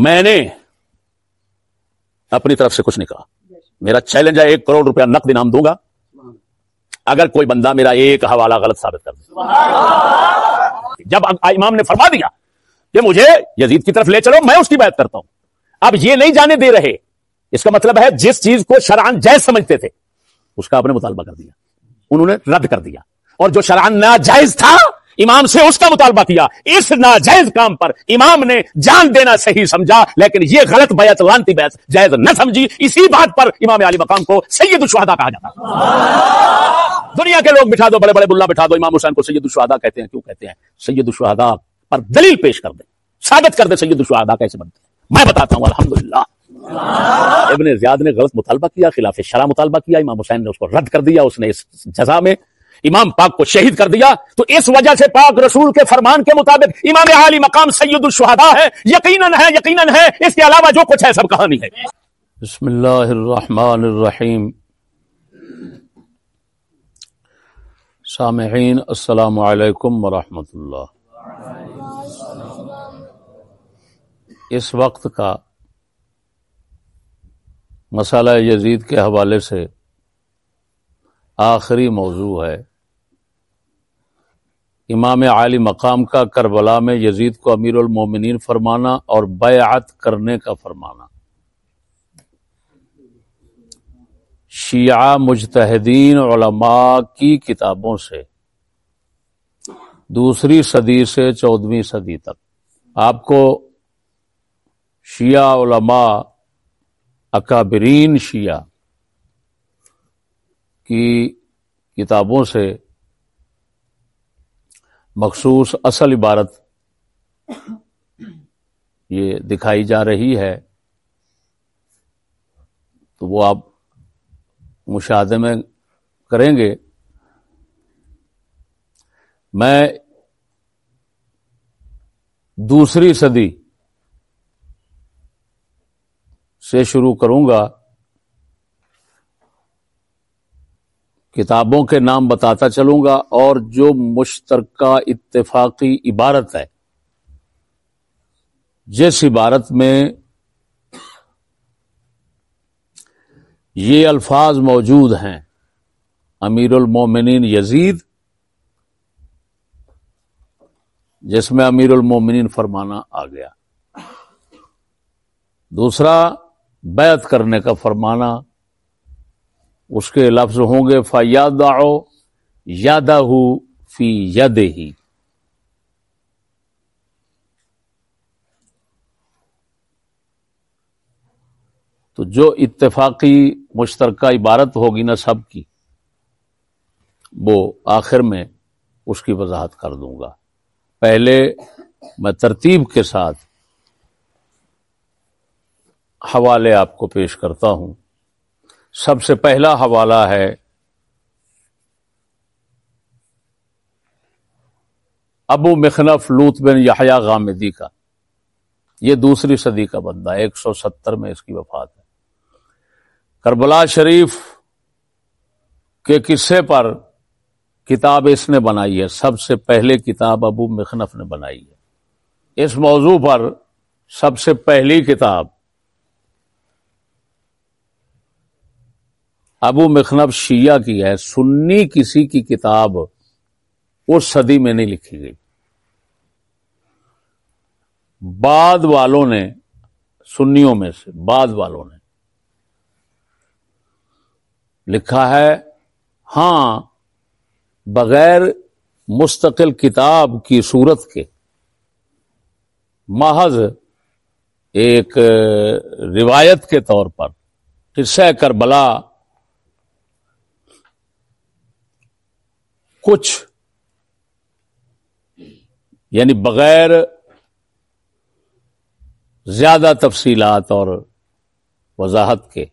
میں نے اپنی طرف سے کچھ نہیں کہا۔ میرا چیلنج ہے ایک کروڑ روپیہ نقد انعام دوں گا۔ اگر کوئی بندہ میرا ایک حوالہ غلط ثابت کر دے۔ جب امام نے فرما دیا کہ مجھے یزید کی طرف لے چلو، میں اس کی بات کرتا ہوں۔ اب یہ نہیں جانے دے رہے۔ اس کا مطلب ہے جس چیز کو شران جائز سمجھتے تھے، اس کا آپ نے مطالبہ کر دیا۔ انہوں نے رد کر دیا۔ اور جو شران ناجائز تھا امام سے اس کا مطالبہ کیا۔ اس ناجائز کام پر امام نے جان دینا صحیح سمجھا، لیکن یہ غلط بیعت، لانتی بیعت جائز نہ سمجھی۔ اسی بات پر امام علی مقام کو سید الشہداء کہا جاتا دنیا کے لوگ بٹھا دو، بڑے بڑے بلا بٹھا دو۔ امام حسین کو سید الشہداء کہتے ہیں، کیوں کہتے ہیں؟ سید الشہداء پر دلیل پیش کر دیں۔ ثابت کر دیں سید الشہداء کیسے بنتے ہیں۔ میں بتاتا ہوں، الحمدللہ۔ ابن زیاد نے غلط مطالبہ کیا، خلاف شرح مطالبہ کیا، امام حسین نے اس کو رد کر دیا، اس نے اس جزا میں امام پاک کو شہید کر دیا تو اس وجہ سے پاک رسول کے فرمان کے مطابق امام عالی مقام سید الشہداء ہے، یقیناً ہے یقیناً ہے، اس کے علاوہ جو کچھ ہے، سب کہانی ہے۔ بسم اللہ الرحمن الرحیم۔ سامعین، السلام علیکم ورحمۃ اللہ۔ اس وقت کا مسئلہ یزید کے حوالے سے آخری موضوع ہے۔ امام عالی مقام کا کربلا میں یزید کو امیر المومنین فرمانا اور بیعت کرنے کا فرمانا۔ شیعہ مجتہدین علماء کی کتابوں سے۔ دوسری صدی سے چودہویں صدی تک۔ آپ کو شیعہ علماء، اکابرین شیعہ کی کتابوں سے مخصوص اصل عبارت یہ دکھائی جا رہی ہے، تو وہ آپ مشاہدے میں کریں گے۔ میں دوسری صدی سے شروع کروں گا۔ کتابوں کے نام بتاتا چلوں گا اور جو مشترکہ اتفاقی عبارت ہے۔ جس عبارت میں یہ الفاظ موجود ہیں، امیر المومنین یزید، جس میں امیر المومنین فرمانا آ گیا۔ دوسرا، بیعت کرنے کا فرمانا اس کے لفظ ہوں گے فیاد یادہ فی ید ہی تو جو اتفاقی مشترکہ عبارت ہوگی نا سب کی، وہ آخر میں اس کی وضاحت کر دوں گا۔ پہلے میں ترتیب کے ساتھ حوالے آپ کو پیش کرتا ہوں۔ سب سے پہلا حوالہ ہے۔ ابو مخنف لوت بن یحییٰ غامدی کا۔ یہ دوسری صدی کا بندہ ایک سو ستر میں اس کی وفات ہے۔ کربلا شریف کے قصے پر کتاب اس نے بنائی ہے۔ سب سے پہلے کتاب ابو مخنف نے بنائی ہے۔ اس موضوع پر سب سے پہلی کتاب ابو مخنب شیعہ کی ہے، سنی کسی کی کتاب اس صدی میں نہیں لکھی گئی۔ بعد والوں نے، سنیوں میں سے، بعد والوں نے لکھا ہے ہاں بغیر مستقل کتاب کی صورت کے محض ایک روایت کے طور پر، قصہ کربلا کچھ۔ یعنی بغیر زیادہ تفصیلات اور وضاحت کے۔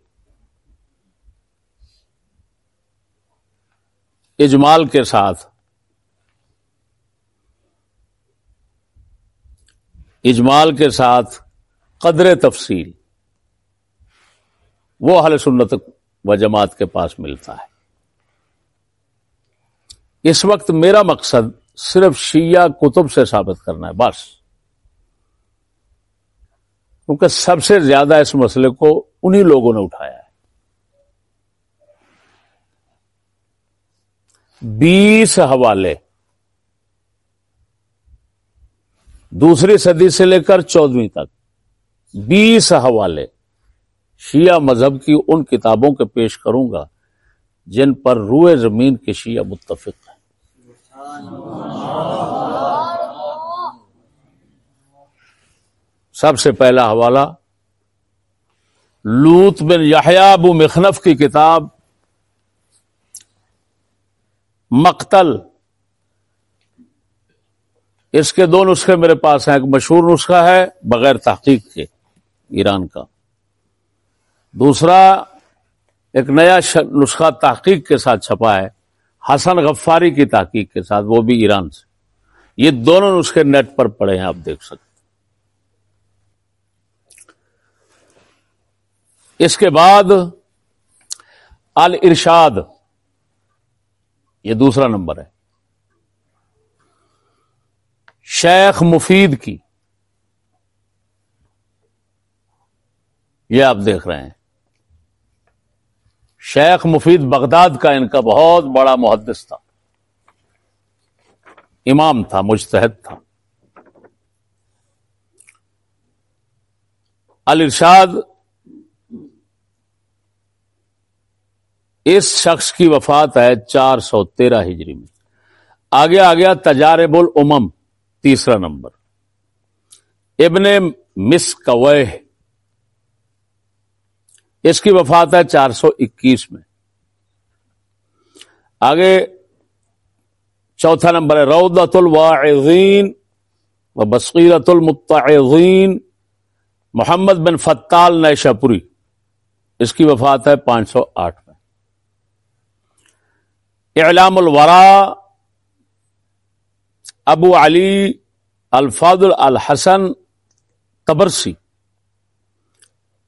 اجمال کے ساتھ۔ اجمال کے ساتھ قدر تفصیل۔ وہ حل سنت و جماعت کے پاس ملتا ہے۔ اس وقت میرا مقصد صرف شیعہ کتب سے ثابت کرنا ہے، بس۔ کیونکہ سب سے زیادہ اس مسئلے کو انہی لوگوں نے اٹھایا ہے۔ بیس حوالے۔ دوسری صدی سے لے کر چودہویں تک۔ بیس حوالے۔ شیعہ مذہب کی ان کتابوں کے پیش کروں گا جن پر روئے زمین کے شیعہ متفق ہیں۔ سب سے پہلا حوالہ لوت بن یحییٰ ابو مخنف کی کتاب مقتل۔ اس کے دو نسخے میرے پاس ہیں، ایک مشہور نسخہ ہے بغیر تحقیق کے ایران کا۔ دوسرا، ایک نیا نسخہ تحقیق کے ساتھ چھپا ہے۔ حسن غفاری کی تحقیق کے ساتھ، وہ بھی ایران سے۔ یہ دونوں نسخے نیٹ پر پڑے ہیں، آپ دیکھ سکتے اس کے بعد الرشاد یہ دوسرا نمبر ہے۔ شیخ مفید کی، یہ آپ دیکھ رہے ہیں۔ شیخ مفید بغداد کا ان کا بہت بڑا محدث تھا۔ امام تھا، مجتہد تھا۔ الرشاد اس شخص کی وفات ہے چار سو تیرہ ہجری میں۔ آگے آ گیا تجارب الامم، تیسرا نمبر۔ ابن مس کوہ اس کی وفات ہے چار سو اکیس میں۔ آگے چوتھا نمبر ہے رودت الواعظین و بصیرت المتعظین۔ محمد بن فتال نیشاپوری، اس کی وفات ہے پانچ سو آٹھ میں۔ اعلام الورا، ابو علی الفاظ الحسن تبرسی۔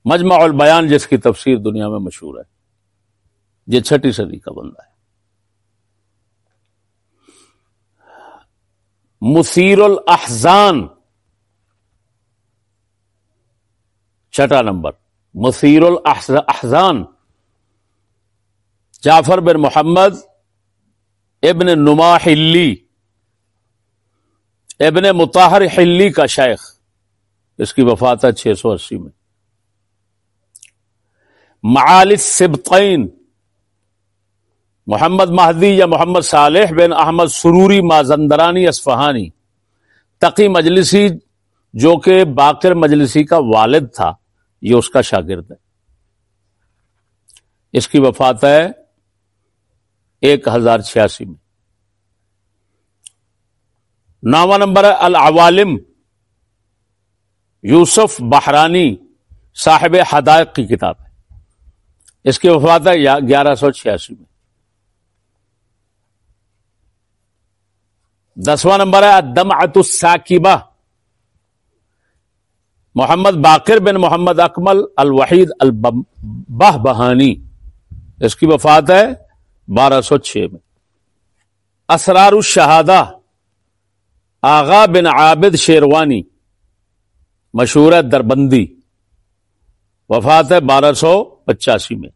مجمع البیان جس کی تفسیر دنیا میں مشہور ہے۔ یہ چھٹی صدی کا بندہ ہے۔ مثیر الاحزان۔ چھٹا نمبر۔ مثیر الاحزان جعفر بن محمد ابن نما ہلی ابن متاہر ہلی کا شیخ۔ اس کی وفات ہے چھ سو اسی میں۔ معالس سبقین، محمد مہدی یا محمد صالح بن احمد سروری مازندرانی اسفہانی تقی مجلسی جو کہ باقر مجلسی کا والد تھا، یہ اس کا شاگرد ہے۔ اس کی وفات ہے ایک ہزار چھیاسی میں۔ نواں نمبر ہے العوالم، یوسف بحرانی، صاحب حدائق کی کتاب۔ ہے اس کی وفات ہے گیارہ سو چھیاسی میں۔ دسواں نمبر ہے دم الساکبہ۔ محمد باقر بن محمد اکمل الوحید البہ بہانی اس کی وفات ہے بارہ سو چھ میں۔ اسرار الشہادہ۔ آغا بن عابد شیروانی۔ مشہور ہے دربندی۔ وفات ہے بارہ سو پچاسی میں۔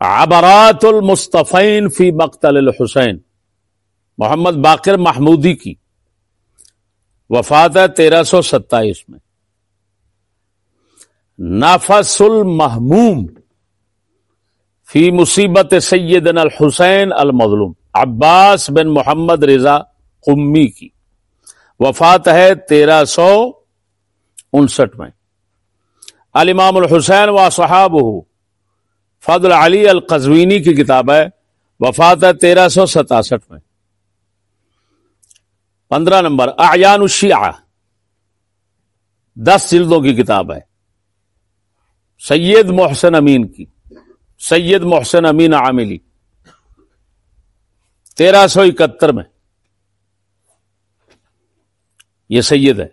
عبرات المصطفین فی مقتل الحسین۔ محمد باقر محمودی کی۔ وفات ہے تیرہ سو ستائیس میں۔ نافس المحموم فی مصیبت سیدنا الحسین المظلوم۔ عباس بن محمد رضا قمی کی۔ وفات ہے تیرہ سو انسٹھ میں۔ الامام الحسین و صحاب فضل علی القزوینی کی کتاب ہے، وفات ہے تیرہ سو ستاسٹھ میں۔ پندرہ نمبر، اعیان الشیعہ۔ دس جلدوں کی کتاب ہے۔ سید محسن امین کی۔ سید محسن امین عاملی۔ تیرہ سو اکہتر میں۔ یہ سید ہے۔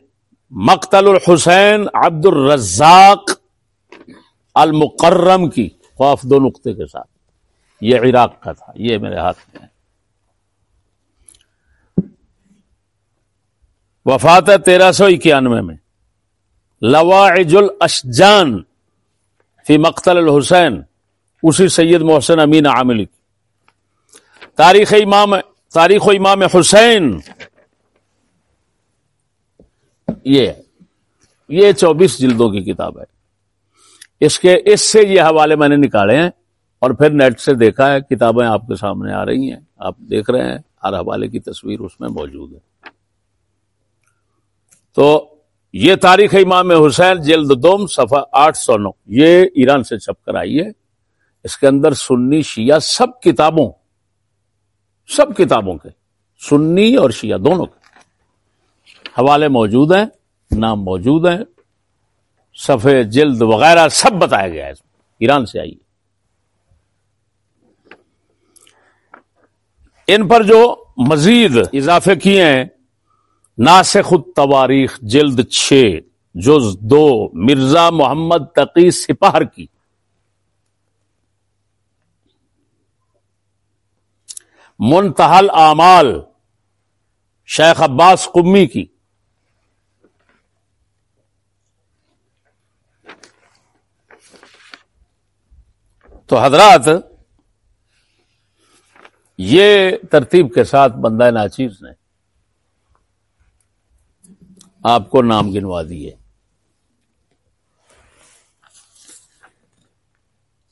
مقتل الحسین عبد الرزاق المقرم کی۔ خوف دو نقطے کے ساتھ۔ یہ عراق کا تھا، یہ میرے ہاتھ میں ہے۔ وفات ہے تیرہ سو اکیانوے میں۔ لواعج الاشجان فی مقتل الحسین، اسی سید محسن امین عاملی کی۔ تاریخ امام، تاریخ و امام حسین۔ یہ یہ چوبیس جلدوں کی کتاب ہے۔ اس کے، اس سے یہ حوالے میں نے نکالے ہیں اور پھر نیٹ سے دیکھا ہے، کتابیں آپ کے سامنے آ رہی ہیں، آپ دیکھ رہے ہیں، ہر حوالے کی تصویر اس میں موجود ہے۔ تو یہ تاریخ امام حسین جلد دوم صفحہ آٹھ سو نو، یہ ایران سے چھپ کر آئی ہے۔ اس کے اندر سنی شیعہ سب کتابوں سب کتابوں کے، سنی اور شیعہ دونوں کے حوالے موجود ہیں، نام موجود ہیں۔ صفحے جلد وغیرہ سب بتایا گیا ہے۔ ایران سے آئیے۔ ان پر جو مزید اضافے کیے ہیں، ناسخ التواریخ جلد چھ، جز دو، مرزا محمد تقی سپاہر کی۔ منتحل اعمال، شیخ عباس قمی کی۔ تو حضرات، یہ ترتیب کے ساتھ بندہ ناچیز نے آپ کو نام گنوا دیے۔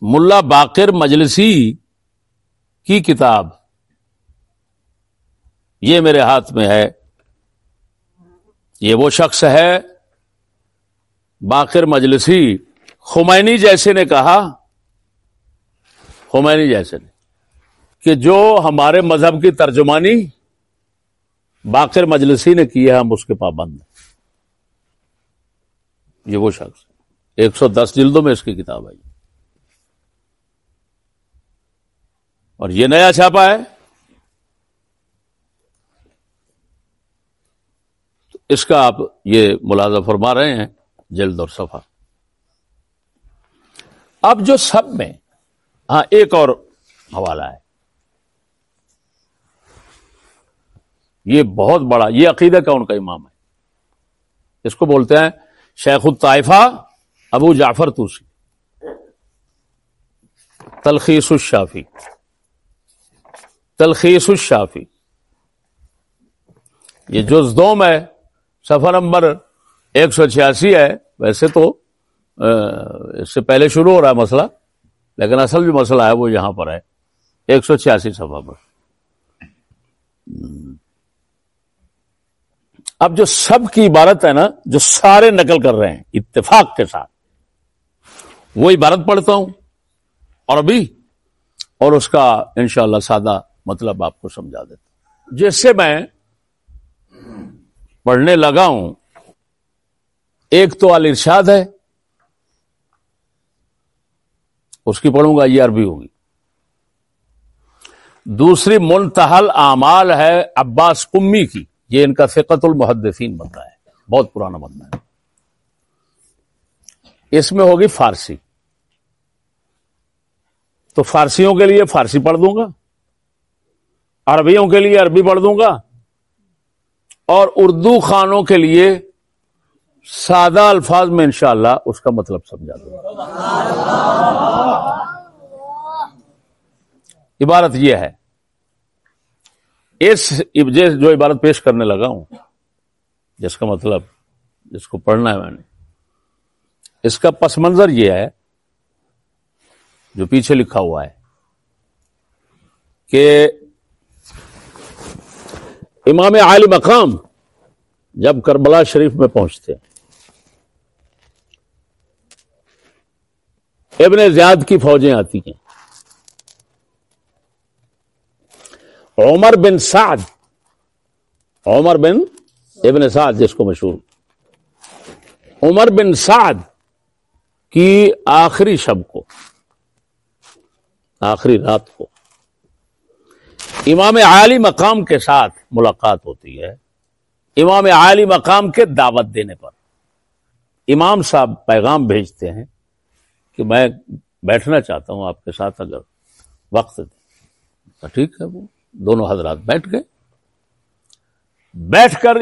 ملا باقر مجلسی کی کتاب یہ میرے ہاتھ میں ہے۔ یہ وہ شخص ہے، باقر مجلسی، خمینی جیسے نے کہا۔ خمینی جیسے نے کہ جو ہمارے مذہب کی ترجمانی باقر مجلسی نے کی ہے، ہم اس کے پابند یہ وہ شخص ایک سو دس جلدوں میں اس کی کتاب آئی۔ اور یہ نیا چھاپا ہے۔ اس کا آپ یہ ملازہ فرما رہے ہیں جلد اور صفحہ۔ اب جو سب میں ہاں ایک اور حوالہ ہے۔ یہ بہت بڑا، یہ عقیدہ کا ان کا امام ہے۔ اس کو بولتے ہیں شیخ الطائفہ ابو جعفر توسی۔ تلخیص الشافی تلخیص الشافی یہ جز دوم ہے سفر نمبر ایک سو چھیاسی ہے۔ ویسے تو اس سے پہلے شروع ہو رہا ہے مسئلہ۔ لیکن اصل جو مسئلہ ہے وہ یہاں پر ہے۔ ایک سو چھیاسی سفا پر۔ اب جو سب کی عبارت ہے نا، جو سارے نقل کر رہے ہیں، اتفاق کے ساتھ، وہ عبارت پڑھتا ہوں۔ اور ابھی، اور اس کا انشاءاللہ سادہ مطلب آپ کو سمجھا دیتا ہوں۔ جس سے میں پڑھنے لگا ہوں، ایک تو ارشاد ہے اس کی پڑھوں گا یہ عربی ہوگی۔ دوسری منتحل اعمال ہے عباس کمی کی، یہ ان کا فقت المحدثین بنتا ہے، بہت پرانا بنتا ہے۔ اس میں ہوگی فارسی۔ تو فارسیوں کے لیے فارسی پڑھ دوں گا، عربیوں کے لیے عربی پڑھ دوں گا، اور اردو خانوں کے لیے سادہ الفاظ میں انشاءاللہ اس کا مطلب سمجھا دوں۔ عبارت یہ ہے۔ اس جو عبارت پیش کرنے لگا ہوں، جس کا مطلب جس کو پڑھنا ہے میں نے، اس کا پس منظر یہ ہے، جو پیچھے لکھا ہوا ہے، کہ امام عالی مقام جب کربلا شریف میں پہنچتے ہیں ابن زیاد کی فوجیں آتی ہیں۔ عمر بن سعد، عمر بن ابن سعد جس کو مشہور۔ عمر بن سعد کی آخری شب کو، آخری رات کو امام عالی مقام کے ساتھ ملاقات ہوتی ہے۔ امام عالی مقام کے دعوت دینے پر امام صاحب پیغام بھیجتے ہیں۔ کہ میں بیٹھنا چاہتا ہوں آپ کے ساتھ اگر وقت دیں ٹھیک ہے وہ، دونوں حضرات بیٹھ گئے۔ بیٹھ کر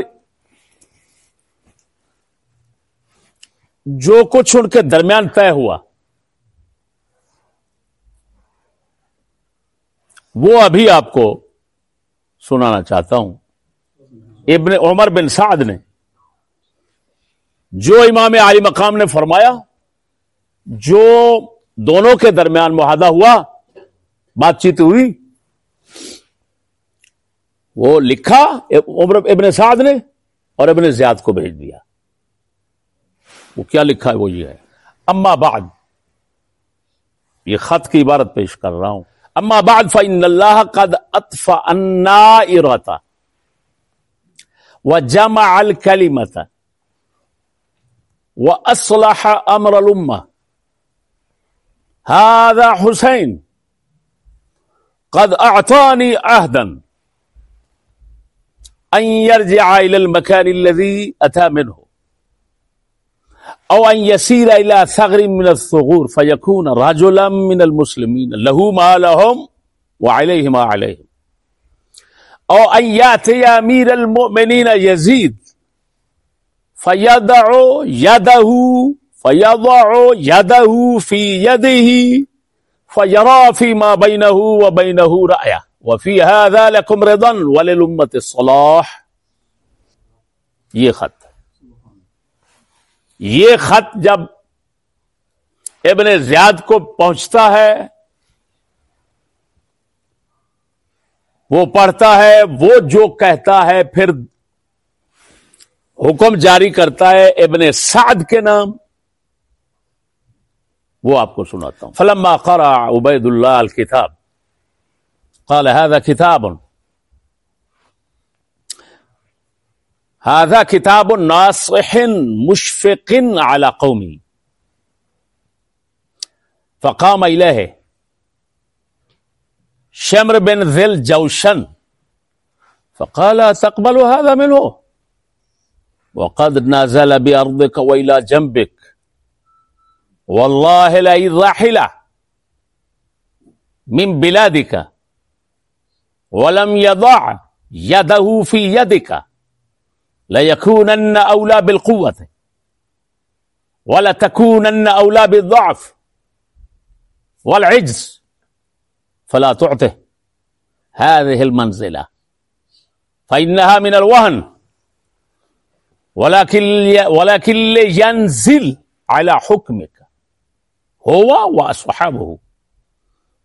جو کچھ ان کے درمیان طے ہوا، وہ ابھی آپ کو سنانا چاہتا ہوں۔ ابن عمر بن سعد نے جو امام علی مقام نے فرمایا جو دونوں کے درمیان معاہدہ ہوا، بات چیت ہوئی، وہ لکھا، عمر ابن سعد نے اور ابن زیاد کو بھیج دیا۔ وہ کیا لکھا ہے؟ وہ یہ ہے۔ اما بعد، یہ خط کی عبارت پیش کر رہا ہوں۔ اما بعد، فإن الله قد اطفأ النائرة وجمع الكلمة وأصلح أمر الأمة هذا حسين قد أعطاني عهدا أن يرجع إلى المكان الذي أتى منه او ان يسير الى ثغر من الثغور فيكون رجلا من المسلمين له ما لهم وعليه ما عليهم او ان ياتي امير المؤمنين يزيد فيضع يده فيضع يده في يده فيرى فيما بينه وبينه رأيه وفي هذا لكم رضا وللأمة الصلاح یہ خط یہ خط جب ابن زیاد کو پہنچتا ہے، وہ پڑھتا ہے، وہ جو کہتا ہے، پھر حکم جاری کرتا ہے ابن سعد کے نام۔ وہ آپ کو سناتا ہوں۔ فلما قرا عبید اللہ الکتاب۔ قال، هذا کتاب۔ هذا كتاب ناصح مشفق على قومي فقام إليه شمر بن ذي الجوشن فقال، تقبل هذا منه۔ وقد نازل بأرضك وإلى جنبك۔ والله لئن رحل من بلادك ولم يضع يده في يدك ليكونن أولى بالقوة ولتكونن أولى بالضعف والعجز فلا تعطه هذه المنزلة فإنها من الوهن ولكن ولكن ينزل على حكمك. ہوا و اصحاب هو وأصحابه.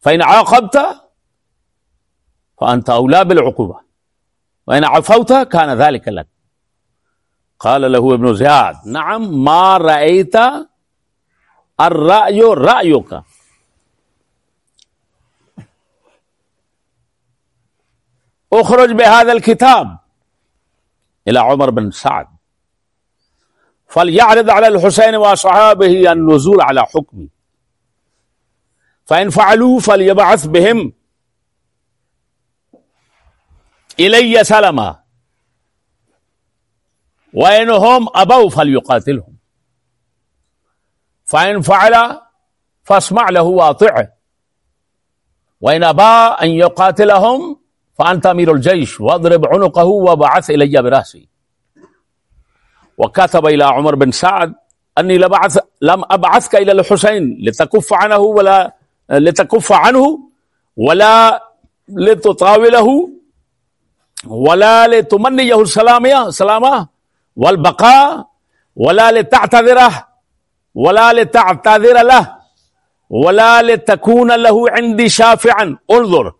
فإن عاقبت فأنت أولى بالعقوبة. وإن عفوت كان ذلك لك. قال له ابن زياد، نعم، ما رأيت الرأي رأيك. اخرج بهذا الكتاب إلى عمر بن سعد. فليعرض على الحسين وصحابه النزول على حكمي فإن فعلوا فليبعث بهم إلي سلما وإنهم أبوا فليقاتلهم فإن فعل فاسمع له واطعه وإن أبى أن يقاتلهم فأنت أمير الجيش واضرب عنقه وبعث إلي برأسي وكتب إلى عمر بن سعد أني لبعث لم أبعثك إلى الحسين لتكف عنه ولا لتكف عنه ولا لتطاوله ولا لتمنيه السلامة سلامة والبقاء ولا لتعتذره ولا لتعتذر له ولا لتكون له عندي شافعا. انظر،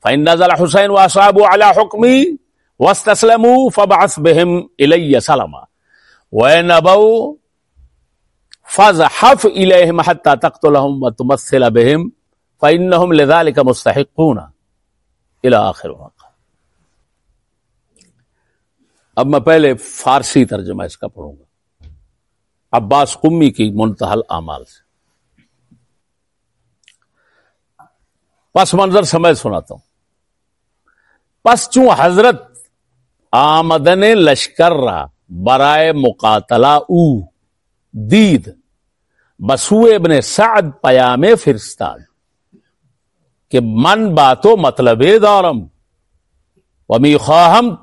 فإن نزل حسين وأصحابه على حكمي واستسلموا فبعث بهم إلي سلما. وإن أبوا فزحف إليهم حتى تقتلهم وتمثل بهم فإنهم لذلك مستحقون إلى آخر اب میں پہلے فارسی ترجمہ اس کا پڑھوں گا۔ عباس قمی کی منتحل اعمال سے۔ پس منظر سمجھ سناتا ہوں۔ پس چوں حضرت آمدن لشکر را برائے مقاتلہ او دید بسو ابن سعد پیام فرستاد کہ من باتو مطلب دارم، ومی خواہم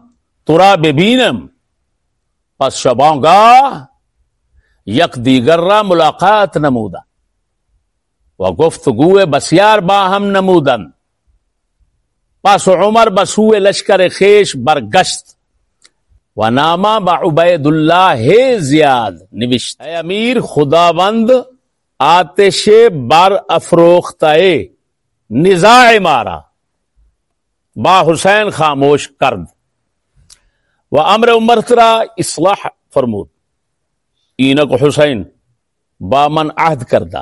ترا ببینم، پس شباں گا یک دیگر را ملاقات نمودا و گفتگو بسیار باہم نمودن، پس عمر بسو لشکر خیش برگشت و نامہ با عبید اللہ زیاد، نوشت۔ اے امیر، خداوند آتش بر افروخت نزاع مارا۔ با حسین خاموش کرد۔ و امر عمر ترا اصلاح فرمود۔ اینک حسین با من عہد کردہ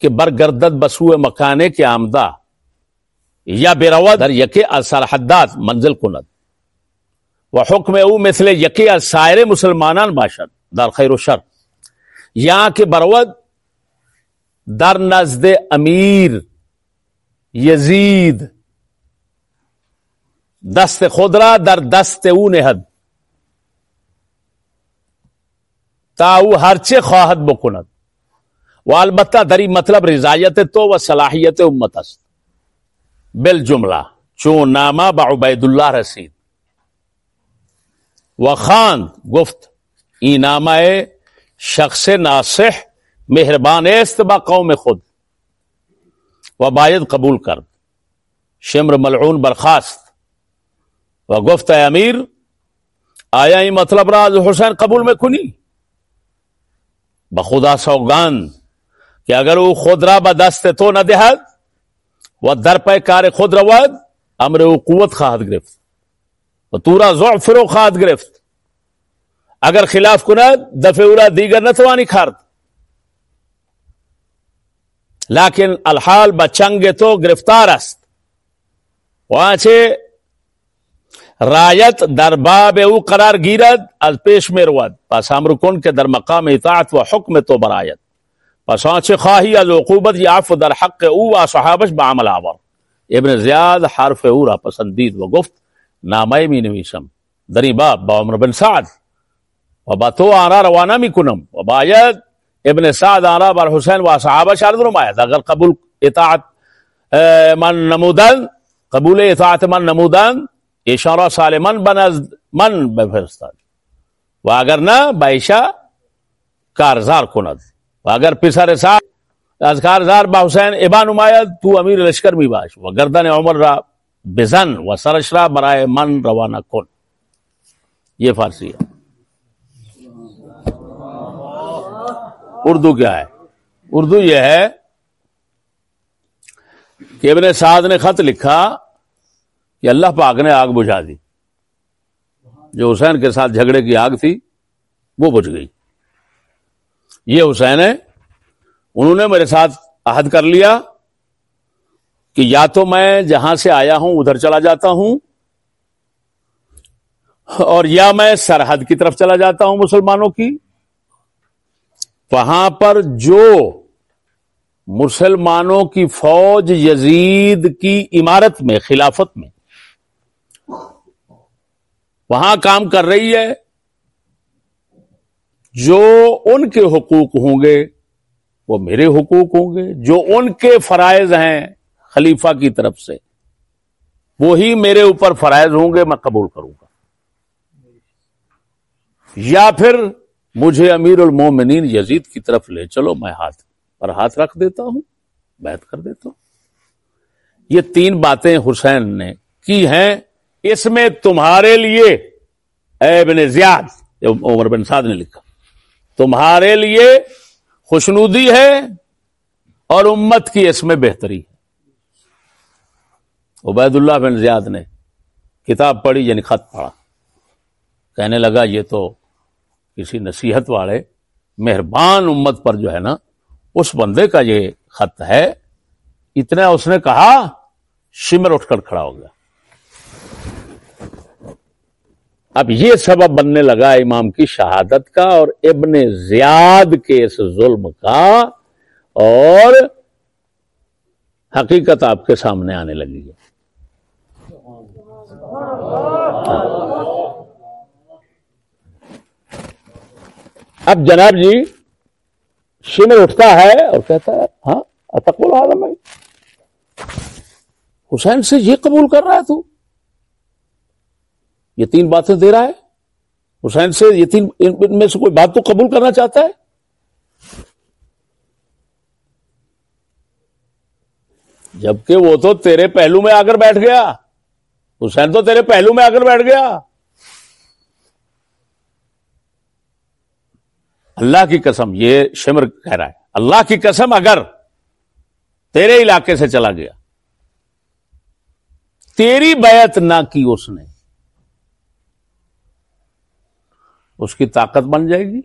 کہ برگردت بسو مکانے کے آمدہ یا بیروا در یکی از سرحدات منزل کند۔ و حکم او مثل یکی از سایر مسلمانان باشد، در خیر و شر. یا کہ برود در نزد امیر یزید دست خود را در دست او نهد تا او هرچه خواهد بکند. و البتہ دری مطلب رضایت تو و صلاحیت امت است. بل جملہ، چون نامہ بعبید اللہ رسید. و خان گفت ای نامہ شخص ناصح مہربان است با قوم خود و باید قبول کرد. شمر ملعون برخاست و گفت اے امیر، آیا ای مطلب راز حسین قبول میں کنی بخدا سوگان کہ اگر وہ خود را بدست تو نہ دہد و در پہ کار خود رواد امر او قوت خواہد گرفت. و تورا ضعف فرو خواہد گرفت۔ اگر خلاف کند دفع اولا دیگر نتوانی کھارد۔ لیکن الحال بچنگ تو گرفتار است۔ وہاں سے رایت در باب او قرار گیرد، از پیش میں رواد پس امر کن کے در مقام اطاعت و حکم تو برایت پس آنچه خواهی از عقوبت یا عفو در حق او و صحابش به عمل آور ابن زیاد حرف او را پسندید و گفت نامه می نویسم در این باب، با عمر بن سعد. و با تو آن را روانه می کنم. و باید ابن سعد آن را بر حسین و صحابش عرض نماید اگر قبول اطاعت من نمودن، قبول اطاعت من نمودن اشاره سالمن بن از من بفرستاد و اگر نه بایشا کارزار کند. و اگر پسر صاحب از کارزار با حسین ابا نماید، تو امیر لشکر می باش. و گردن عمر را بزن و سرش را برای من روانہ کن۔ یہ فارسی ہے۔ اردو کیا ہے؟ اردو یہ ہے کہ ابن سعد نے خط لکھا کہ اللہ پاک نے آگ بجھا دی۔ جو حسین کے ساتھ جھگڑے کی آگ تھی، وہ بجھ گئی۔ یہ حسین ہے۔ انہوں نے میرے ساتھ عہد کر لیا۔ کہ یا تو میں جہاں سے آیا ہوں ادھر چلا جاتا ہوں اور یا میں سرحد کی طرف چلا جاتا ہوں مسلمانوں کی۔ وہاں پر جو مسلمانوں کی فوج یزید کی عمارت میں، خلافت میں، وہاں کام کر رہی ہے، جو ان کے حقوق ہوں گے، وہ میرے حقوق ہوں گے، جو ان کے فرائض ہیں خلیفہ کی طرف سے۔ وہی میرے اوپر فرائض ہوں گے، میں قبول کروں گا۔ یا پھر مجھے امیر المومنین یزید کی طرف لے چلو، میں ہاتھ پر ہاتھ رکھ دیتا ہوں بیت کر دیتا ہوں۔ یہ تین باتیں حسین نے کی ہیں۔ اس میں تمہارے لیے، اے بن زیاد عمر بن سعد نے لکھا۔ تمہارے لیے خوشنودی ہے اور امت کی اس میں بہتری ہے۔ عبید اللہ بن زیاد نے کتاب پڑھی یعنی خط پڑھا۔ کہنے لگا، یہ تو کسی نصیحت والے مہربان امت پر جو ہے نا، اس بندے کا یہ خط ہے۔ اتنا اس نے کہا، شمر اٹھ کر کھڑا ہو گیا۔ اب یہ سبب بننے لگا امام کی شہادت کا اور ابن زیاد کے اس ظلم کا، اور حقیقت آپ کے سامنے آنے لگی ہے۔ اب جناب جی شمر اٹھتا ہے اور کہتا ہے ہاں اتقول عالم ہے حسین سے یہ قبول کر رہا ہے تو؟ یہ تین باتیں دے رہا ہے۔ حسین سے یہ تین ان میں سے کوئی بات تو قبول کرنا چاہتا ہے؟ جبکہ وہ تو تیرے پہلو میں آ کر بیٹھ گیا۔ حسین تو تیرے پہلو میں آ کر بیٹھ گیا۔ اللہ کی قسم، یہ شمر کہہ رہا ہے۔ اللہ کی قسم اگر تیرے علاقے سے چلا گیا۔ تیری بیعت نہ کی اس نے۔ اس کی طاقت بن جائے گی۔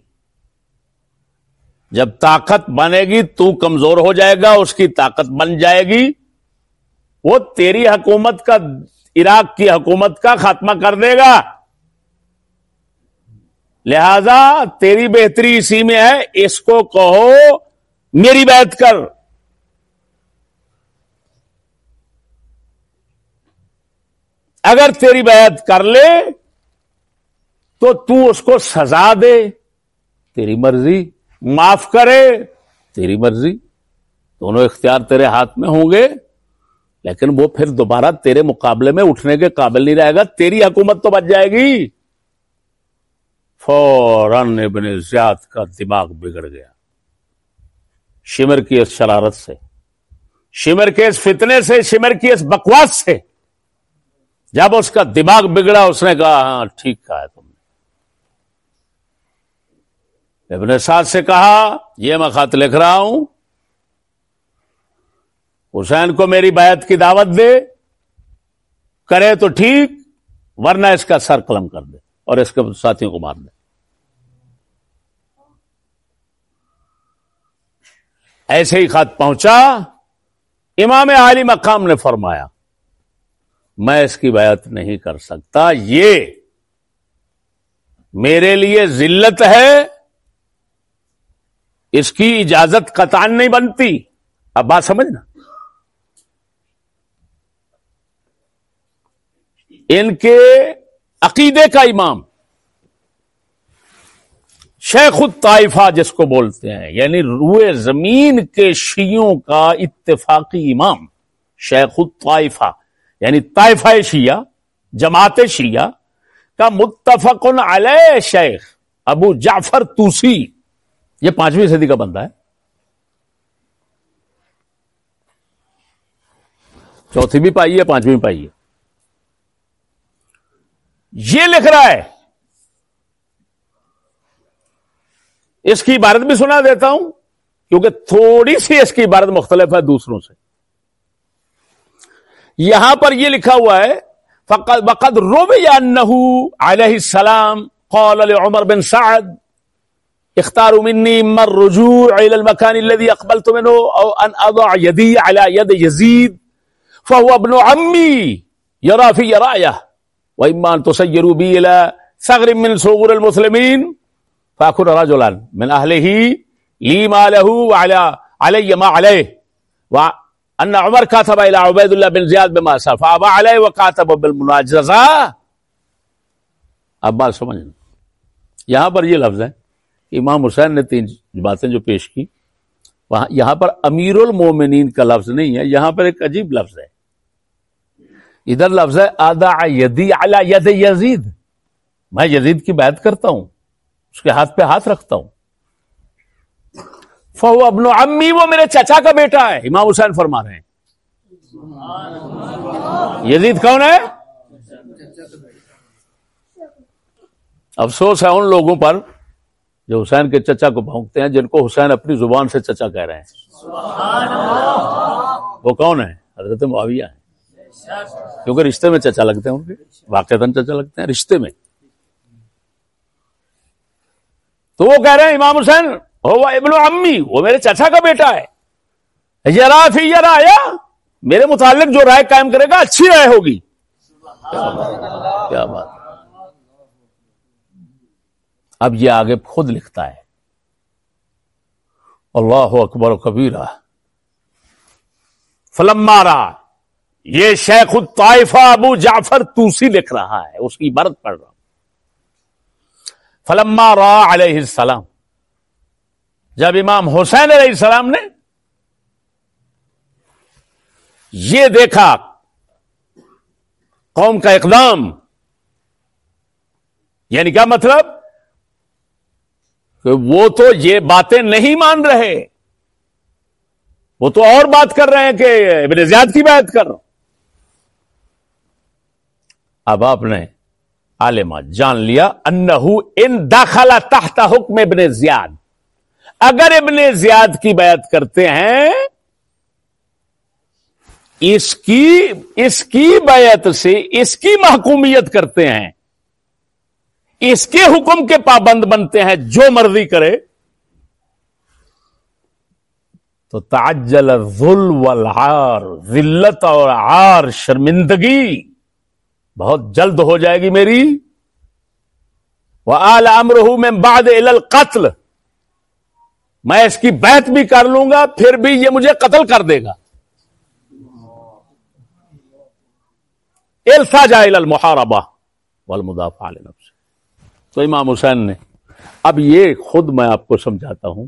جب طاقت بنے گی، تو کمزور ہو جائے گا، اس کی طاقت بن جائے گی۔ وہ تیری حکومت کا عراق کی حکومت کا خاتمہ کر دے گا۔ لہذا تیری بہتری اسی میں ہے، اس کو کہو، میری بیعت کر۔ اگر تیری بیعت کر لے، تو تو اس کو سزا دے۔ تیری مرضی، معاف کرے۔ تیری مرضی، دونوں اختیار تیرے ہاتھ میں ہوں گے۔ لیکن وہ پھر دوبارہ تیرے مقابلے میں اٹھنے کے قابل نہیں رہے گا، تیری حکومت تو بچ جائے گی۔ فوراً ابن زیاد کا دماغ بگڑ گیا۔ شمر کی اس شرارت سے، شمر کے اس فتنے سے، شمر کی اس بکواس سے جب اس کا دماغ بگڑا، اس نے کہا ہاں ٹھیک کہا ہے تم نے۔ ابن سعد سے کہا، یہ میں خط لکھ رہا ہوں حسین کو میری بیعت کی دعوت دے، کرے تو ٹھیک، ورنہ اس کا سر قلم کر دے اور اس کے ساتھیوں کو مار دے۔ ایسے ہی خط پہنچا، امام عالی مقام نے فرمایا، میں اس کی بیعت نہیں کر سکتا، یہ میرے لیے ذلت ہے، اس کی اجازت قطان نہیں بنتی۔ اب بات سمجھنا۔ ان کے عقیدے کا امام۔ شیخ الطائفہ جس کو بولتے ہیں یعنی روئے زمین کے شیوں کا اتفاقی امام۔ شیخ الطائفہ یعنی طائفہ شیعہ، جماعت شیعہ کا متفق علیہ شیخ ابو جعفر توسی یہ پانچویں صدی کا بندہ ہے۔ چوتھی بھی پائیے پانچویں پائیے یہ لکھ رہا ہے۔ اس کی عبارت بھی سنا دیتا ہوں، کیونکہ تھوڑی سی اس کی عبارت مختلف ہے دوسروں سے۔ یہاں پر یہ لکھا ہوا ہے، فقد وقد روبی علیہ السلام، قال عمر بن سعد اختار مني مر رجوع الى المكان الذي اقبلت منه او ان اضع يدي على يد يزيد فهو ابن عمي يرى في رايه واما ان تسيروا بي الى ثغر من صغور المسلمين فاكون رجلا من اهله لي ما له وعلى علي ما عليه ان عمر كاتب الى عبيد الله بن زياد بما سال فابى عليه وكاتب بالمناجزه اب بات سمجھنا یہاں پر یہ لفظ ہے امام حسین نے تین باتیں جو پیش کی، وہاں یہاں پر امیر المومنین کا لفظ نہیں ہے، یہاں پر ایک عجیب لفظ ہے۔ ادھر لفظ ہے آدا یدی ید یزید۔ میں یزید کی بات کرتا ہوں، اس کے ہاتھ پہ ہاتھ رکھتا ہوں۔ فہو ابن امی وہ میرے چچا کا بیٹا ہے۔ امام حسین فرما رہے ہیں۔ یزید کون ہے؟ افسوس ہے ان لوگوں پر جو حسین کے چچا کو بھونکتے ہیں، جن کو حسین اپنی زبان سے چچا کہہ رہے ہیں۔ وہ کون ہے حضرت معاویہ ہے کیونکہ رشتے میں چچا لگتے ہیں ان کے واقع چچا لگتے ہیں رشتے میں۔ تو وہ کہہ رہے ہیں، امام حسین ہو ابن امی وہ میرے چچا کا بیٹا ہے۔ یار فی یار آیا میرے متعلق جو رائے قائم کرے گا، اچھی رائے ہوگی۔ کیا بات۔ اب یہ آگے خود لکھتا ہے۔ اللہ اکبر و کبیرہ۔ فلم مارا۔ یہ شیخ الطائفہ ابو جعفر توسی لکھ رہا ہے، اس کی برت پڑھ رہا ہوں۔ فلما را علیہ السلام، جب امام حسین علیہ السلام نے یہ دیکھا، قوم کا اقدام یعنی کیا مطلب؟ کہ وہ تو یہ باتیں نہیں مان رہے، وہ تو اور بات کر رہے ہیں کہ ابن زیاد کی بات کر رہا اب آپ نے عالمہ جان لیا انہو ان داخلہ تحت حکم ابن زیاد۔ اگر ابن زیاد کی بیعت کرتے ہیں، اس کی اس کی بیعت سے اس کی محکومیت کرتے ہیں۔ اس کے حکم کے پابند بنتے ہیں، جو مرضی کرے۔ تو تعجل ذل والعار، ذلت اور عار، شرمندگی۔ بہت جلد ہو جائے گی میری۔ وہ آل امرح میں بعد قتل میں اس کی بیت بھی کر لوں گا، پھر بھی یہ مجھے قتل کر دے گا۔ الفا جا المحاربہ والمدافع نفس تو امام حسین نے، اب یہ خود میں آپ کو سمجھاتا ہوں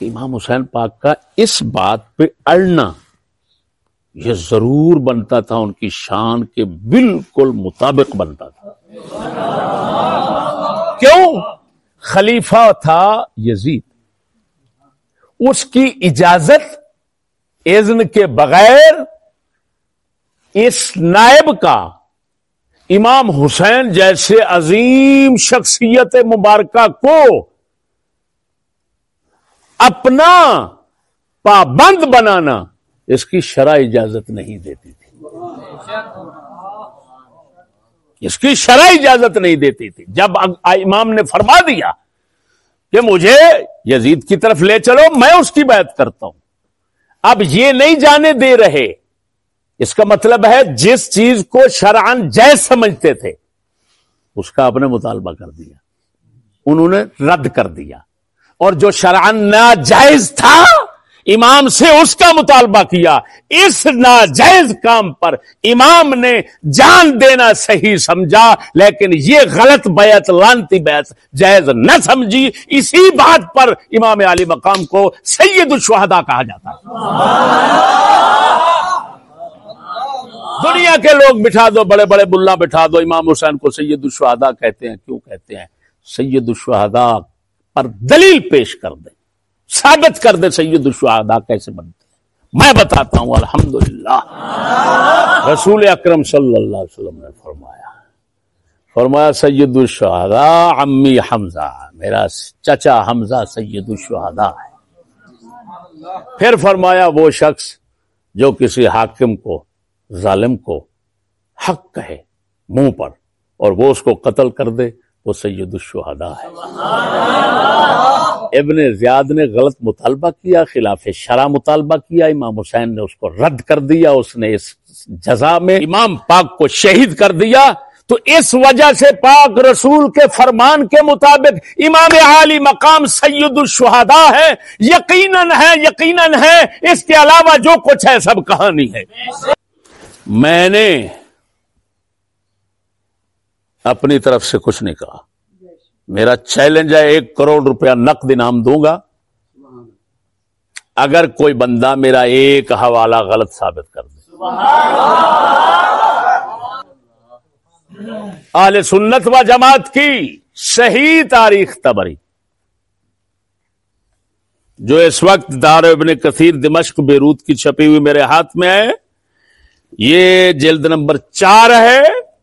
کہ امام حسین پاک کا اس بات پہ اڑنا۔ یہ ضرور بنتا تھا، ان کی شان کے بالکل مطابق بنتا تھا۔ کیوں؟ خلیفہ تھا یزید۔ اس کی اجازت اذن کے بغیر اس نائب کا، امام حسین جیسے عظیم شخصیت مبارکہ کو اپنا پابند بنانا۔ اس کی شرح اجازت نہیں دیتی تھی۔ اس کی شرح اجازت نہیں دیتی تھی۔ جب امام نے فرما دیا کہ مجھے یزید کی طرف لے چلو، میں اس کی بات کرتا ہوں۔ اب یہ نہیں جانے دے رہے۔ اس کا مطلب ہے جس چیز کو شرعن جائز سمجھتے تھے، اس کا اپنے مطالبہ کر دیا۔ انہوں نے رد کر دیا۔ اور جو شرعن ناجائز تھا امام سے اس کا مطالبہ کیا، اس ناجائز کام پر امام نے جان دینا صحیح سمجھا، لیکن یہ غلط بیعت، لانتی بیعت جائز نہ سمجھی۔ اسی بات پر امام علی مقام کو سید الشہداء کہا جاتا۔ دنیا کے لوگ بٹھا دو، بڑے بڑے بلا بٹھا دو، امام حسین کو سید الشہداء کہتے ہیں، کیوں کہتے ہیں؟ سید الشہداء پر دلیل پیش کر دیں۔ ثابت کر دے سید الشہداء کیسے بنتے ہیں۔ میں بتاتا ہوں، الحمدللہ۔ رسول اکرم صلی اللہ علیہ وسلم نے فرمایا فرمایا، سید الشہداء امی حمزہ، میرا چچا حمزہ سید الشہداء ہے۔ پھر فرمایا، وہ شخص جو کسی حاکم کو، ظالم کو حق کہے، منہ پر، اور وہ اس کو قتل کر دے۔ وہ سید الشہداء ہے۔ ابن زیاد نے غلط مطالبہ کیا خلاف شرح مطالبہ کیا امام حسین نے اس کو رد کر دیا اس نے اس جزا میں امام پاک کو شہید کر دیا۔ تو اس وجہ سے پاک رسول کے فرمان کے مطابق امام عالی مقام سید الشہداء ہے۔ یقیناً ہے یقیناً ہے۔ اس کے علاوہ جو کچھ ہے سب کہانی ہے۔ میں نے اپنی طرف سے کچھ نہیں کہا۔ میرا چیلنج ہے، ایک کروڑ روپیہ نقد انعام دوں گا۔ اگر کوئی بندہ میرا ایک حوالہ غلط ثابت کر دے۔ اہل سنت و جماعت کی صحیح تاریخ تبری۔ جو اس وقت دار ابن کثیر دمشق بیروت کی چھپی ہوئی میرے ہاتھ میں ہے، یہ جلد نمبر چار ہے۔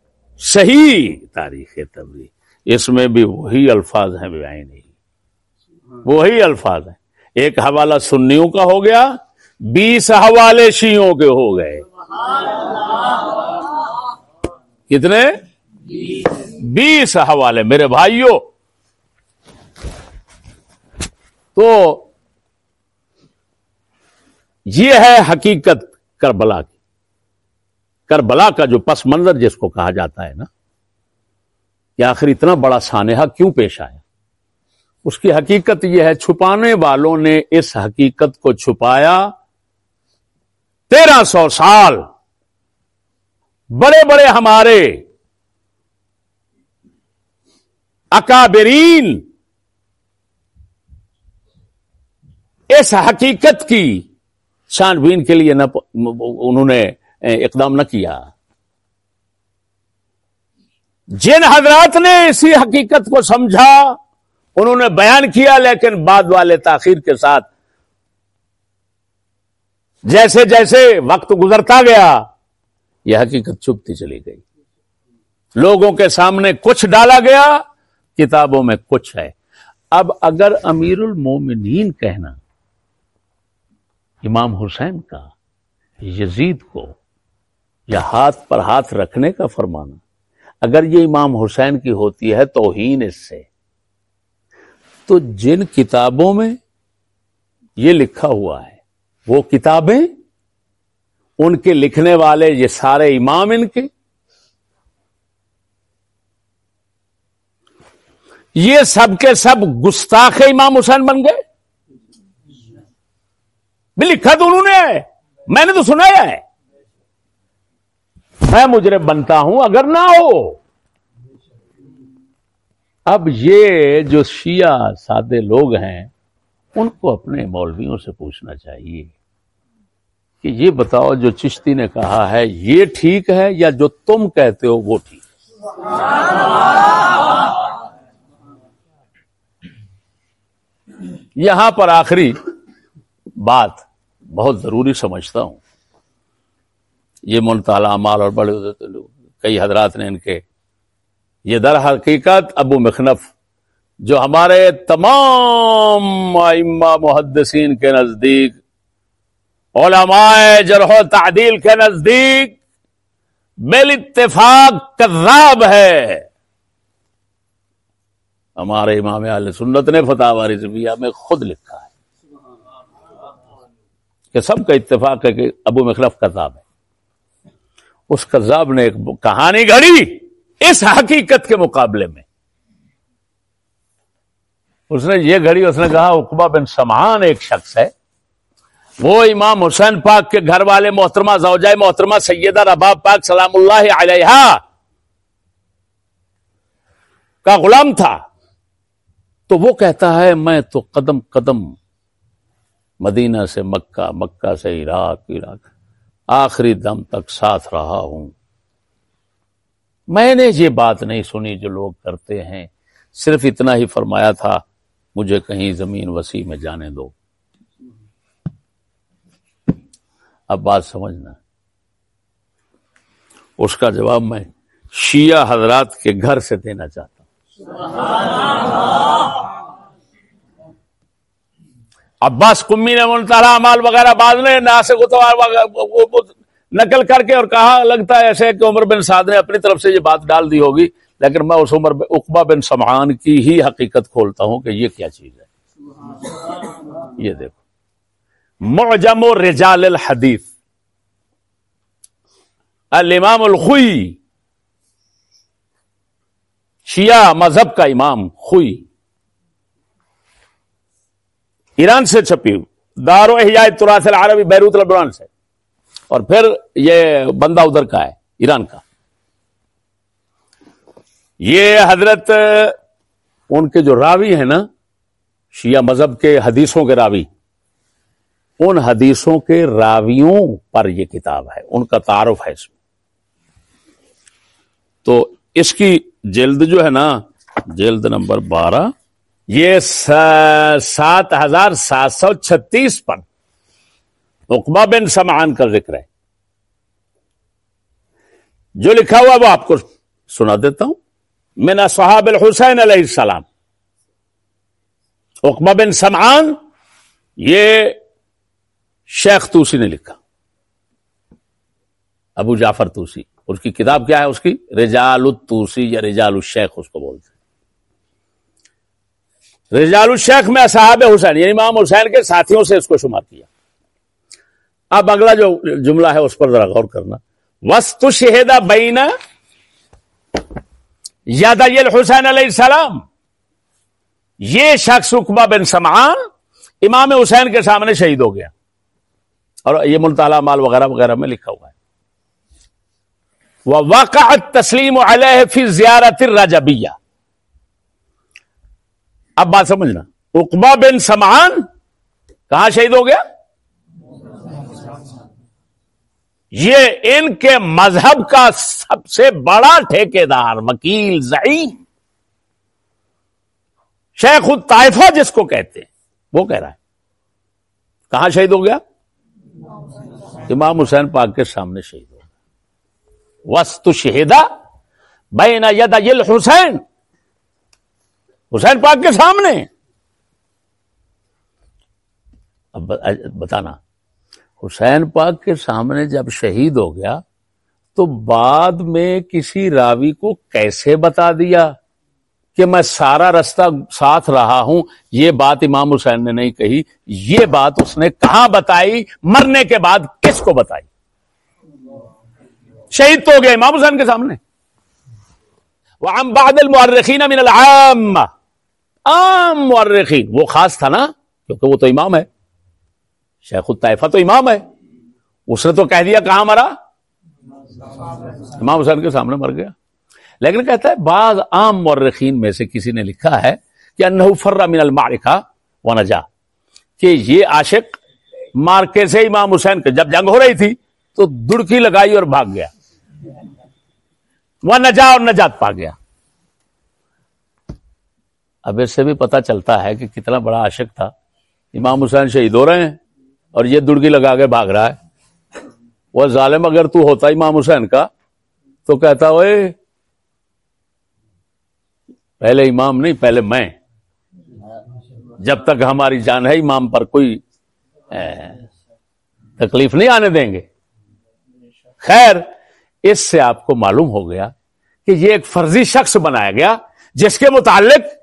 صحیح تاریخ تبری اس میں بھی وہی الفاظ ہیں نہیں وہی الفاظ ہیں۔ ایک حوالہ سنیوں کا ہو گیا، بیس حوالے شیوں کے ہو گئے۔ کتنے؟ بیس حوالے۔ میرے بھائیوں، تو یہ ہے حقیقت کربلا کی۔ کربلا کا جو پس منظر جس کو کہا جاتا ہے نا، کہ آخر اتنا بڑا سانحہ کیوں پیش آیا؟ اس کی حقیقت یہ ہے، چھپانے والوں نے اس حقیقت کو چھپایا تیرہ سو سال بڑے بڑے ہمارے اکابرین اس حقیقت کی چھان بین کے لیے نہ انہوں نے اقدام نہ کیا۔ جن حضرات نے اسی حقیقت کو سمجھا، انہوں نے بیان کیا، لیکن بعد والے تاخیر کے ساتھ جیسے جیسے وقت گزرتا گیا، یہ حقیقت چھپتی چلی گئی۔ لوگوں کے سامنے کچھ ڈالا گیا، کتابوں میں کچھ ہے۔ اب اگر امیر المومنین کہنا، امام حسین کا، یزید کو یا ہاتھ پر ہاتھ رکھنے کا فرمانا۔ اگر یہ امام حسین کی ہوتی ہے توہین اس سے۔ تو جن کتابوں میں یہ لکھا ہوا ہے، وہ کتابیں ان کے لکھنے والے، یہ سارے امام ان کے۔ یہ سب کے سب گستاخ امام حسین بن گئے۔ بھی لکھا تو انہوں نے ہے۔ میں نے تو سنایا ہے۔ میں مجرے بنتا ہوں اگر نہ ہو۔ اب یہ جو شیعہ سادے لوگ ہیں، ان کو اپنے مولویوں سے پوچھنا چاہیے کہ یہ بتاؤ جو چشتی نے کہا ہے، یہ ٹھیک ہے یا جو تم کہتے ہو وہ ٹھیک؟ یہاں پر آخری بات بہت ضروری سمجھتا ہوں۔ یہ ملطالہ مال اور بڑے کئی حضرات نے ان کے یہ در حقیقت ابو مخنف، جو ہمارے تمام محدثین کے نزدیک، علماء جرح و تعدیل کے نزدیک بل اتفاق کذاب ہے۔ ہمارے امام علیہ سنت نے فتح رضویہ میں خود لکھا ہے کہ سب کا اتفاق ہے کہ ابو مخلف کذاب ہے۔ اس کذاب نے ایک کہانی گھڑی اس حقیقت کے مقابلے میں۔ اس نے یہ گھڑی، اس نے کہا اقبا بن سمان ایک شخص ہے۔ وہ امام حسین پاک کے گھر والے محترمہ زوجائے محترمہ سیدہ رباب پاک سلام اللہ علیہ کا غلام تھا۔ تو وہ کہتا ہے، میں تو قدم قدم مدینہ سے مکہ مکہ سے عراق عراق۔ آخری دم تک ساتھ رہا ہوں۔ میں نے یہ بات نہیں سنی جو لوگ کرتے ہیں۔ صرف اتنا ہی فرمایا تھا، مجھے کہیں زمین وسیع میں جانے دو۔ اب بات سمجھنا۔ اس کا جواب میں شیعہ حضرات کے گھر سے دینا چاہتا ہوں۔ عباس کمی نے منتارا مال وغیرہ بعد نے نقل کر کے اور کہا، لگتا ہے ایسے کہ عمر بن سعد نے اپنی طرف سے یہ بات ڈال دی ہوگی، لیکن میں اس عمر اقبا بن سمان کی ہی حقیقت کھولتا ہوں کہ یہ کیا چیز ہے۔ یہ دیکھو۔ معجم و رجال الحدیث۔ الامام الخوئی شیعہ مذہب کا امام خوئی ایران سے چھپی دار و حجائے تراث العربی بیروت لبنان سے۔ اور پھر یہ بندہ ادھر کا ہے، ایران کا۔ یہ حضرت، ان کے جو راوی ہیں نا، شیعہ مذہب کے حدیثوں کے راوی۔ ان حدیثوں کے راویوں پر یہ کتاب ہے، ان کا تعارف ہے اس میں۔ تو اس کی جلد جو ہے نا، جلد نمبر بارہ۔ یہ سات ہزار سات سو چھتیس پر اقبا بن سمان کا ذکر ہے۔ جو لکھا ہوا وہ آپ کو سنا دیتا ہوں۔ مینا صحاب الحسین علیہ السلام۔ اقبا بن سمان یہ شیخ توسی نے لکھا۔ ابو جعفر توسی، اس کی کتاب کیا ہے؟ اس کی رجال التوسی یا رجال الشیخ، اس کو بولتے ہیں۔ رجال الشیخ میں صحاب حسین یعنی امام حسین کے ساتھیوں سے اس کو شمار کیا۔ اب اگلا جو جملہ ہے اس پر ذرا غور کرنا۔ وسط شہدا بینا یاد حسین علیہ السلام۔ یہ شخص اقبا بن سمان امام حسین کے سامنے شہید ہو گیا۔ اور یہ ملطالہ مال وغیرہ وغیرہ میں لکھا ہوا ہے۔ وہ واقع تسلیم علیہ فی زیارت الرجبیہ اب بات سمجھنا۔ اقبا بن سمان کہاں شہید ہو گیا؟ یہ ان کے مذہب کا سب سے بڑا ٹھیکے دار وکیل ضعیم شیخ الطائفہ جس کو کہتے ہیں، وہ کہہ رہا ہے۔ کہاں شہید ہو گیا؟ امام حسین پاک کے سامنے شہید ہو گیا۔ وسط شہیدا بین یدا حسین حسین پاک کے سامنے۔ اب بتانا۔ حسین پاک کے سامنے جب شہید ہو گیا، تو بعد میں کسی راوی کو کیسے بتا دیا کہ میں سارا رستہ ساتھ رہا ہوں؟ یہ بات امام حسین نے نہیں کہی۔ یہ بات اس نے کہاں بتائی؟ مرنے کے بعد کس کو بتائی؟ شہید تو ہو گیا امام حسین کے سامنے۔ المؤرخین من العام عام مورخین۔ وہ خاص تھا نا، کیونکہ وہ تو امام ہے۔ شیخ الطائفہ تو امام ہے۔ اس نے تو کہہ دیا کہاں مرا؟ امام حسین کے سامنے مر گیا۔ لیکن کہتا ہے، بعض عام مورخین میں سے کسی نے لکھا ہے کہ انہو فر من المعرکہ ونجا، کہ یہ عاشق مارکے سے امام حسین کے، جب جنگ ہو رہی تھی تو دڑکی لگائی اور بھاگ گیا۔ وہ نجا اور نجات پا گیا۔ اب اس سے بھی پتا چلتا ہے کہ کتنا بڑا عاشق تھا۔ امام حسین شہید ہو رہے ہیں اور یہ دڑکی لگا کے بھاگ رہا ہے۔ وہ ظالم اگر تو ہوتا امام حسین کا تو کہتا ہوئے پہلے امام نہیں، پہلے میں۔ جب تک ہماری جان ہے امام پر کوئی تکلیف نہیں آنے دیں گے۔ خیر، اس سے آپ کو معلوم ہو گیا کہ یہ ایک فرضی شخص بنایا گیا جس کے متعلق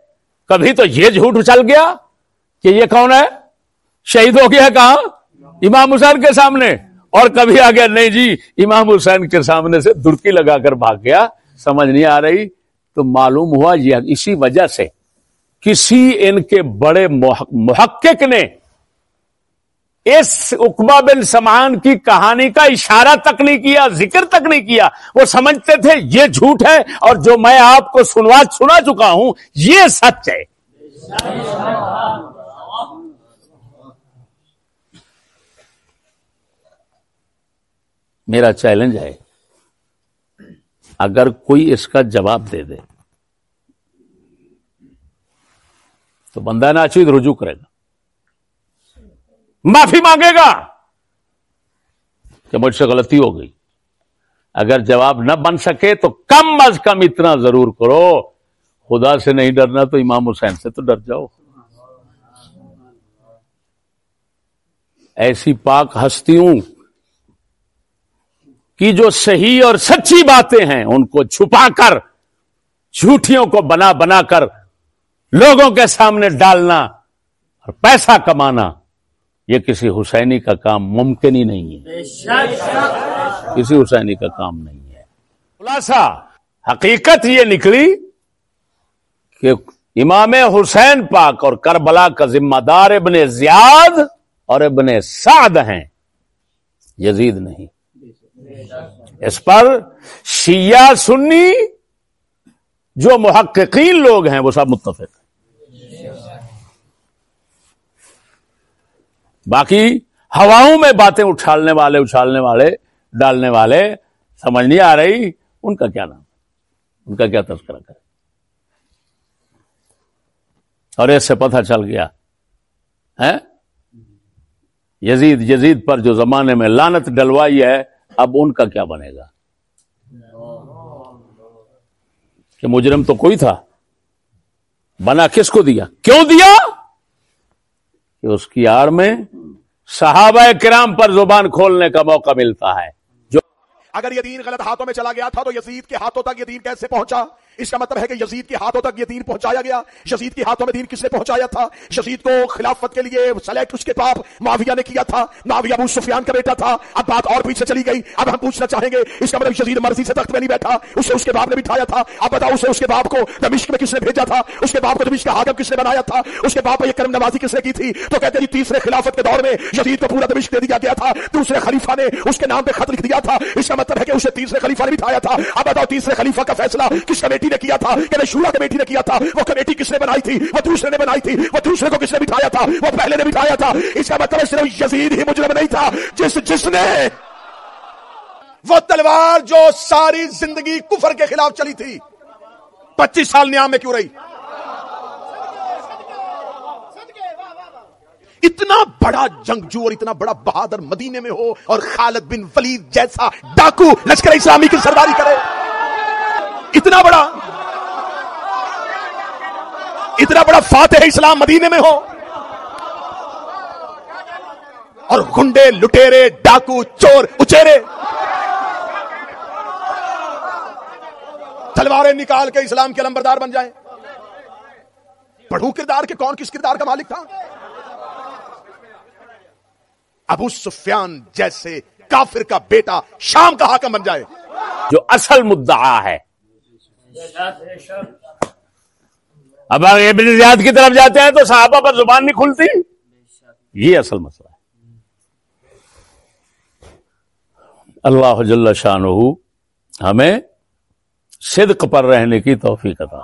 کبھی تو یہ جھوٹ اچھل گیا کہ یہ کون ہے؟ شہید ہو گیا کہاں؟ امام حسین کے سامنے۔ اور کبھی آ گیا نہیں جی امام حسین کے سامنے سے درکی لگا کر بھاگ گیا۔ سمجھ نہیں آ رہی۔ تو معلوم ہوا یہ اسی وجہ سے کسی ان کے بڑے محقق نے اس اقبا بن سمان کی کہانی کا اشارہ تک نہیں کیا، ذکر تک نہیں کیا۔ وہ سمجھتے تھے، یہ جھوٹ ہے اور جو میں آپ کو سنوا، سنا چکا ہوں، یہ سچ ہے۔ میرا چیلنج ہے، اگر کوئی اس کا جواب دے دے، تو بندہ ناچید رجوع کرے گا۔ معافی مانگے گا۔ کہ مجھ سے غلطی ہو گئی۔ اگر جواب نہ بن سکے تو کم از کم اتنا ضرور کرو۔ خدا سے نہیں ڈرنا تو امام حسین سے تو ڈر جاؤ۔ ایسی پاک ہستیوں کی جو صحیح اور سچی باتیں ہیں، ان کو چھپا کر، جھوٹیوں کو بنا بنا کر، لوگوں کے سامنے ڈالنا اور پیسہ کمانا۔ یہ کسی حسینی کا کام ممکن ہی نہیں ہے۔ کسی حسینی کا کام نہیں ہے۔ خلاصہ، حقیقت یہ نکلی کہ امام حسین پاک اور کربلا کا ذمہ دار ابن زیاد اور ابن سعد ہیں۔ یزید نہیں۔ اس پر شیعہ سنی جو محققین لوگ ہیں، وہ سب متفق باقی ہواؤں میں باتیں اچھالنے والے اچھالنے والے، ڈالنے والے، سمجھ نہیں آ رہی، ان کا کیا نام؟ ان کا کیا تذکرہ کرے اور اس سے پتہ چل گیا ہے یزید یزید پر جو زمانے میں لانت ڈلوائی ہے، اب ان کا کیا بنے گا؟ کہ مجرم تو کوئی تھا، بنا کس کو دیا؟ کیوں دیا؟ کہ اس کی آڑ میں صحابہ کرام پر زبان کھولنے کا موقع ملتا ہے۔ جو اگر یہ دین غلط ہاتھوں میں چلا گیا تھا تو یزید کے ہاتھوں تک یہ دین کیسے پہنچا؟ اس کا مطلب ہے کہ یزید کے ہاتھوں تک یہ دین پہنچایا گیا۔ یزید کے ہاتھوں میں دین کس نے پہنچایا تھا؟ یزید کو خلافت کے لیے سلیکٹ اس کے باپ معاویہ نے کیا تھا۔ معاویہ ابو سفیان کا بیٹا تھا۔ اب بات اور پیچھے چلی گئی۔ اب ہم پوچھنا چاہیں گے، اس کا مطلب یزید مرضی سے تخت میں نہیں بیٹھا۔ اسے اس کے باپ نے بٹھایا تھا۔ اب بتاؤ اسے اس کے باپ کو دمشق میں کس نے بھیجا تھا؟ اس کے باپ کو دمشق کا حاکم کس نے بنایا تھا؟ اس کے باپ یہ کرم نوازی کس نے کی تھی؟ تو کہتے ہیں جی تیسرے خلافت کے دور میں یزید کو پورا دمشق دے دیا گیا تھا۔ دوسرے خلیفہ نے اس کے نام پہ خط لکھ دیا تھا۔ اس کا مطلب ہے کہ اسے تیسرے خلیفہ نے بٹھایا تھا۔ اب بتاؤ تیسرے خلیفہ کا فیصلہ کس کمیٹی نے کیا تھا؟ کہ شورا کمیٹی نے کیا تھا؟ وہ کمیٹی کس نے بنائی تھی؟ وہ دوسرے نے بنائی تھی۔ وہ دوسرے کو کس نے بٹھایا تھا؟ وہ پہلے نے بٹھایا تھا۔ اس کا مطلب صرف یزید ہی مجرم نہیں تھا، جس جس نے وہ تلوار جو ساری زندگی کفر کے خلاف چلی تھی۔ پچیس سال نیام میں کیوں رہی؟ اتنا بڑا جنگجو اور اتنا بڑا بہادر مدینے میں ہو اور خالد بن ولید جیسا ڈاکو لشکر اسلامی کی سرداری کرے۔ اتنا بڑا اتنا بڑا فاتح اسلام مدینے میں ہو اور گنڈے لٹیرے، ڈاکو، چور، اچیرے۔ تلواریں نکال کے اسلام کے لمبردار بن جائیں۔ پڑھو کردار کے کون کس کردار کا مالک تھا؟ ابو سفیان جیسے کافر کا بیٹا شام کا حاکم بن جائے۔ جو اصل مدعا ہے۔ اب ابن زیاد کی طرف جاتے ہیں تو صحابہ پر زبان نہیں کھلتی؟ یہ اصل مسئلہ ہے۔ اللہ جل شاہ ہمیں صدق پر رہنے کی توفیق عطا